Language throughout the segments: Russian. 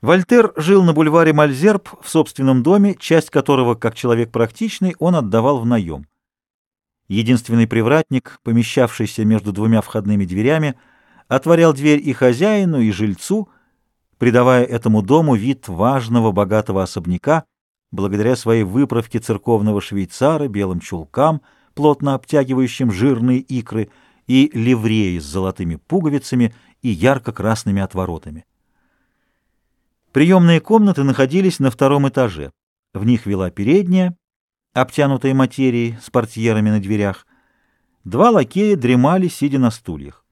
Вольтер жил на бульваре Мальзерб в собственном доме, часть которого, как человек практичный, он отдавал в наем. Единственный привратник, помещавшийся между двумя входными дверями, отворял дверь и хозяину, и жильцу, придавая этому дому вид важного богатого особняка, благодаря своей выправке церковного швейцара, белым чулкам, плотно обтягивающим жирные икры, и ливреи с золотыми пуговицами и ярко-красными отворотами. Приемные комнаты находились на втором этаже. В них вела передняя, обтянутая материей, с портьерами на дверях. Два лакея дремали, сидя на стульях.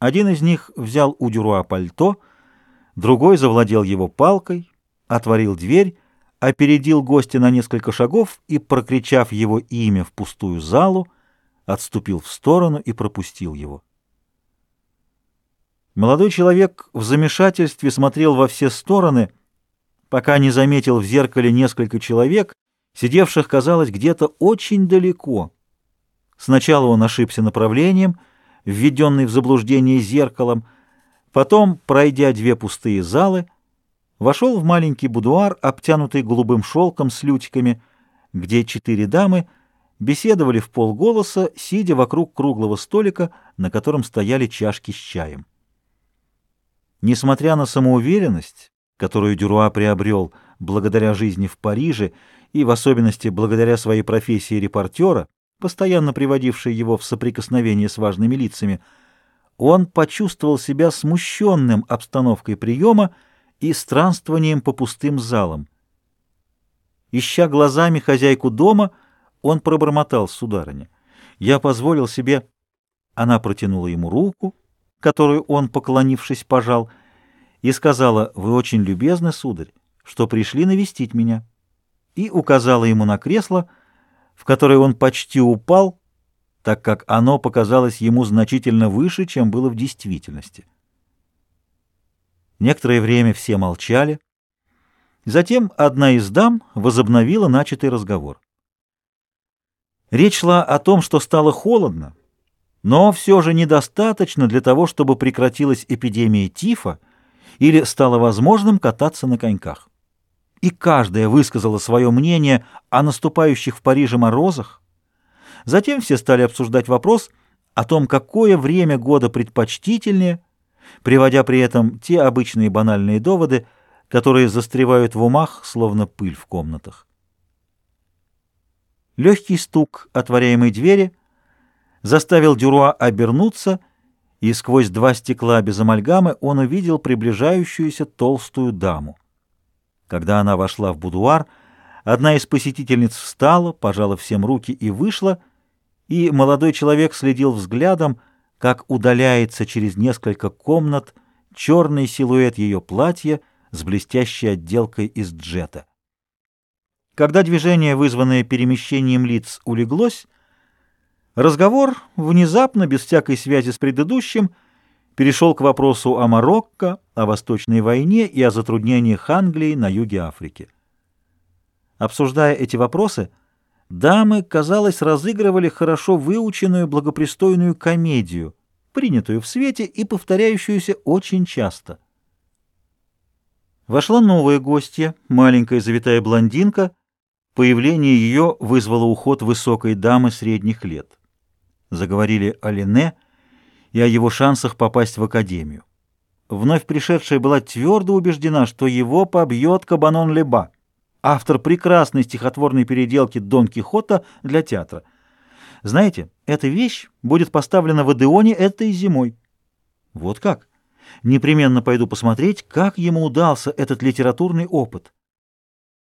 Один из них взял у Дюруа пальто, другой завладел его палкой, отворил дверь, опередил гостя на несколько шагов и, прокричав его имя в пустую залу, отступил в сторону и пропустил его. Молодой человек в замешательстве смотрел во все стороны, пока не заметил в зеркале несколько человек, сидевших, казалось, где-то очень далеко. Сначала он ошибся направлением, введенный в заблуждение зеркалом, потом, пройдя две пустые залы, вошел в маленький будуар, обтянутый голубым шелком с лютиками, где четыре дамы беседовали в полголоса, сидя вокруг круглого столика, на котором стояли чашки с чаем. Несмотря на самоуверенность, которую Дюруа приобрел благодаря жизни в Париже и в особенности благодаря своей профессии репортера, постоянно приводившей его в соприкосновение с важными лицами, он почувствовал себя смущенным обстановкой приема и странствованием по пустым залам. Ища глазами хозяйку дома, он пробормотал, сударыня. Я позволил себе... Она протянула ему руку, которую он, поклонившись, пожал, и сказала, «Вы очень любезны, сударь, что пришли навестить меня», и указала ему на кресло, в которое он почти упал, так как оно показалось ему значительно выше, чем было в действительности. Некоторое время все молчали. Затем одна из дам возобновила начатый разговор. Речь шла о том, что стало холодно, но все же недостаточно для того, чтобы прекратилась эпидемия тифа или стало возможным кататься на коньках. И каждая высказала свое мнение о наступающих в Париже морозах. Затем все стали обсуждать вопрос о том, какое время года предпочтительнее, приводя при этом те обычные банальные доводы, которые застревают в умах, словно пыль в комнатах. Легкий стук отворяемой двери — заставил Дюруа обернуться, и сквозь два стекла без амальгамы он увидел приближающуюся толстую даму. Когда она вошла в будуар, одна из посетительниц встала, пожала всем руки и вышла, и молодой человек следил взглядом, как удаляется через несколько комнат черный силуэт ее платья с блестящей отделкой из джета. Когда движение, вызванное перемещением лиц, улеглось, Разговор, внезапно, без всякой связи с предыдущим, перешел к вопросу о Марокко, о Восточной войне и о затруднениях Англии на юге Африки. Обсуждая эти вопросы, дамы, казалось, разыгрывали хорошо выученную благопристойную комедию, принятую в свете и повторяющуюся очень часто. Вошла новая гостья, маленькая завитая блондинка. Появление ее вызвало уход высокой дамы средних лет заговорили о Лене и о его шансах попасть в академию. Вновь пришедшая была твердо убеждена, что его побьет Кабанон Леба, автор прекрасной стихотворной переделки Дон Кихота для театра. Знаете, эта вещь будет поставлена в Адеоне этой зимой. Вот как? Непременно пойду посмотреть, как ему удался этот литературный опыт.